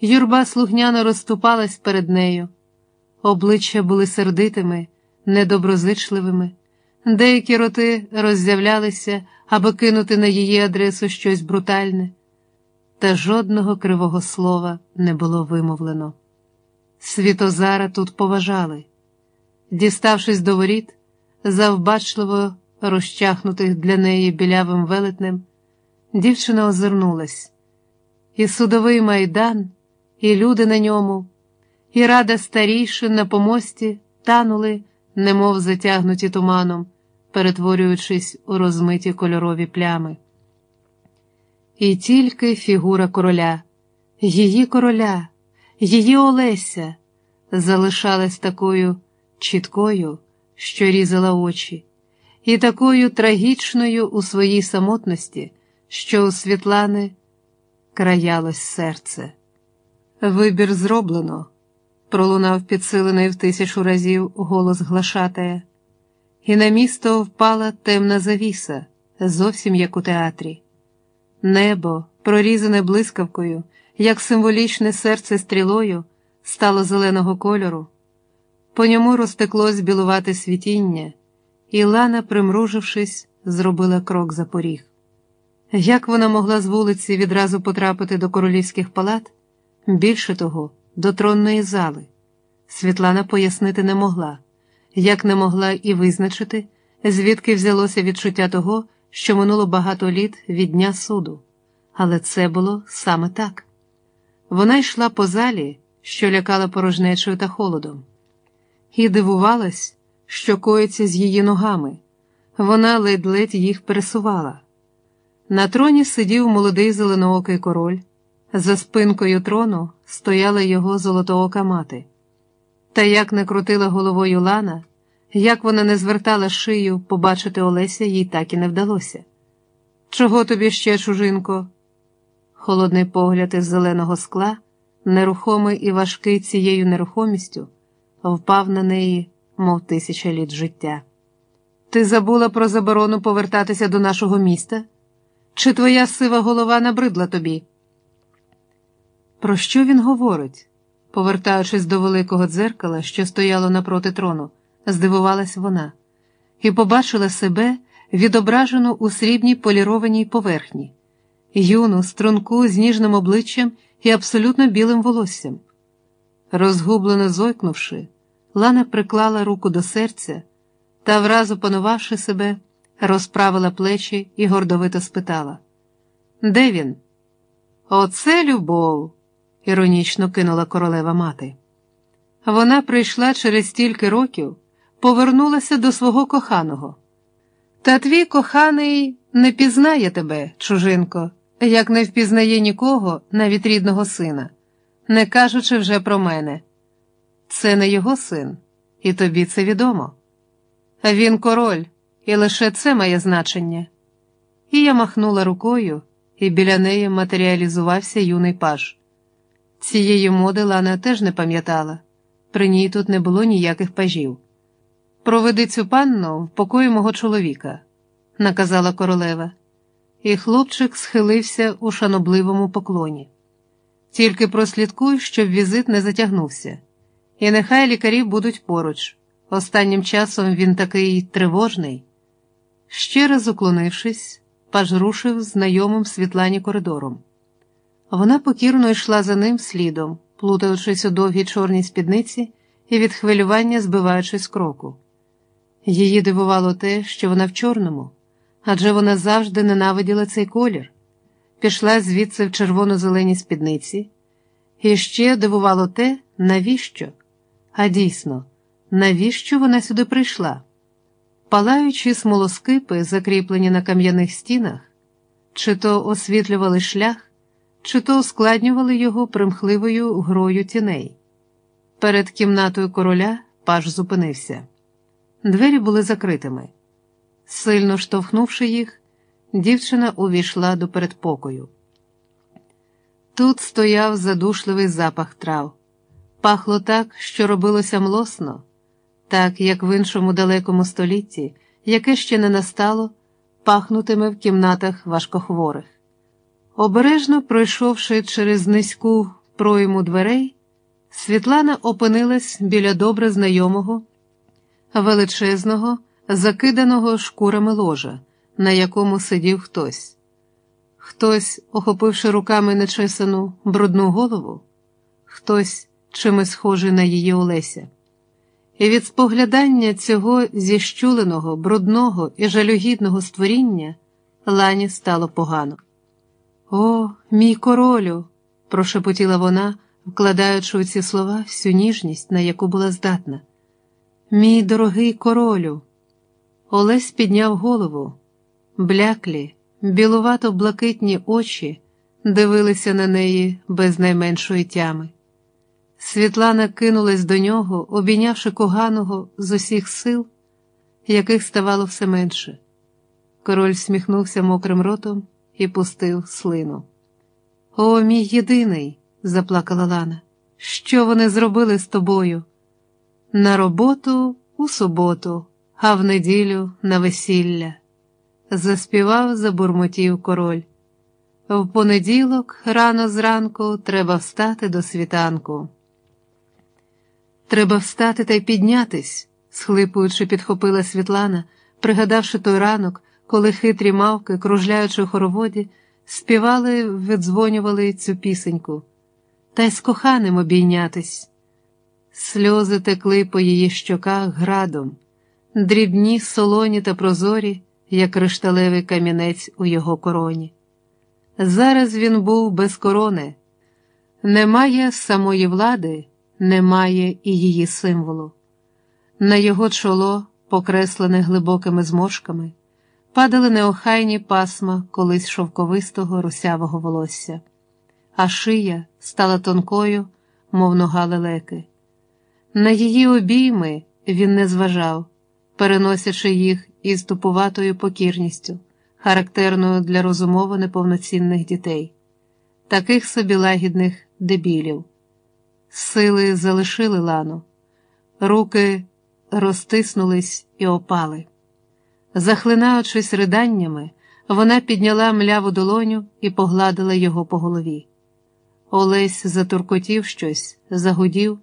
Юрба слухняно розступалась перед нею. Обличчя були сердитими, недоброзичливими, деякі роти роззявлялися, аби кинути на її адресу щось брутальне, та жодного кривого слова не було вимовлено. Світозара тут поважали. Діставшись до воріт, завбачливо розчахнутих для неї білявим велетнем, дівчина озирнулась, і судовий майдан, і люди на ньому, і рада старійшин на помості танули, немов затягнуті туманом, перетворюючись у розмиті кольорові плями. І тільки фігура короля, її короля, її Олеся залишалась такою чіткою, що різала очі, і такою трагічною у своїй самотності, що у Світлани краялось серце. Вибір зроблено, пролунав підсилений в тисячу разів голос глашатая, і на місто впала темна завіса, зовсім як у театрі. Небо, прорізане блискавкою, як символічне серце стрілою, стало зеленого кольору. По ньому розтеклось білувате світіння, і Лана, примружившись, зробила крок за поріг. Як вона могла з вулиці відразу потрапити до королівських палат, більше того, до тронної зали, Світлана пояснити не могла, як не могла і визначити, звідки взялося відчуття того, що минуло багато літ від дня суду, але це було саме так. Вона йшла по залі, що лякала порожнечою та холодом, і дивувалась, що коїться з її ногами. Вона ледь-ледь їх пересувала. На троні сидів молодий зеленоокий король, за спинкою трону стояла його золотоока мати. Та як не крутила головою Лана, як вона не звертала шию побачити Олеся, їй так і не вдалося. Чого тобі ще, чужинко? Холодний погляд із зеленого скла, нерухомий і важкий цією нерухомістю, впав на неї, мов тисяча літ життя. Ти забула про заборону повертатися до нашого міста? Чи твоя сива голова набридла тобі? Про що він говорить? Повертаючись до великого дзеркала, що стояло напроти трону, здивувалась вона, і побачила себе відображену у срібній полірованій поверхні, юну, струнку з ніжним обличчям і абсолютно білим волоссям. Розгублено зойкнувши, Лана приклала руку до серця та, враз опанувавши себе, розправила плечі і гордовито спитала: Де він? Оце любов, іронічно кинула королева мати. Вона прийшла через стільки років, повернулася до свого коханого. Та твій коханий не пізнає тебе, чужинко, як не впізнає нікого, навіть рідного сина, не кажучи вже про мене. Це не його син, і тобі це відомо. Він король, і лише це має значення. І я махнула рукою, і біля неї матеріалізувався юний паж. Цієї моди Лана теж не пам'ятала, при ній тут не було ніяких пажів. Проведи цю панну в покої мого чоловіка, наказала королева, і хлопчик схилився у шанобливому поклоні. Тільки прослідкуй, щоб візит не затягнувся, і нехай лікарі будуть поруч. Останнім часом він такий тривожний. Ще раз уклонившись, паж рушив знайомим Світлані коридором. Вона покірно йшла за ним слідом, плутаючись у довгій чорній спідниці і від хвилювання збиваючись з кроку. Її дивувало те, що вона в чорному, адже вона завжди ненавиділа цей колір, пішла звідси в червоно-зеленій спідниці, і ще дивувало те, навіщо? А дійсно, навіщо вона сюди прийшла? Палаючі смолоскипи, закріплені на кам'яних стінах, чи то освітлювали шлях, чи то ускладнювали його примхливою грою тіней. Перед кімнатою короля паж зупинився. Двері були закритими. Сильно штовхнувши їх, дівчина увійшла до передпокою. Тут стояв задушливий запах трав, пахло так, що робилося млосно, так як в іншому далекому столітті, яке ще не настало, пахнутиме в кімнатах важкохворих. Обережно пройшовши через низьку пройму дверей, Світлана опинилась біля добре знайомого, величезного, закиданого шкурами ложа, на якому сидів хтось. Хтось, охопивши руками нечесану брудну голову, хтось чимось схожий на її Олеся. І від споглядання цього зіщуленого, брудного і жалюгідного створіння Лані стало погано. О, мій королю, прошепотіла вона, вкладаючи у ці слова всю ніжність, на яку була здатна. Мій дорогий королю. Олесь підняв голову. Бляклі, білувато блакитні очі дивилися на неї без найменшої тями. Світлана кинулась до нього, обійнявши коганого з усіх сил, яких ставало все менше. Король сміхнувся мокрим ротом і пустив слину. О, мій єдиний, заплакала Лана. Що вони зробили з тобою? На роботу у суботу, а в неділю на весілля. Заспівав, забурмотів король. В понеділок, рано зранку, треба встати до світанку. Треба встати та й піднятись, схлипуючи, підхопила Світлана, пригадавши той ранок, коли хитрі мавки, кружляючи в хороводі, співали, видзвонювали цю пісеньку, та й з коханим обійнятись. Сльози текли по її щоках градом, дрібні, солоні та прозорі, як кришталевий камінець у його короні. Зараз він був без корони, немає самої влади, немає і її символу. На його чоло, покреслене глибокими зморшками, падали неохайні пасма колись шовковистого русявого волосся, а шия стала тонкою, мов нога лелеки. На її обійми він не зважав, переносячи їх із тупуватою покірністю, характерною для розумово неповноцінних дітей, таких собі лагідних дебілів. Сили залишили лану, руки розтиснулись і опали. Захлинаючись риданнями, вона підняла мляву долоню і погладила його по голові. Олесь затуркотів щось, загудів.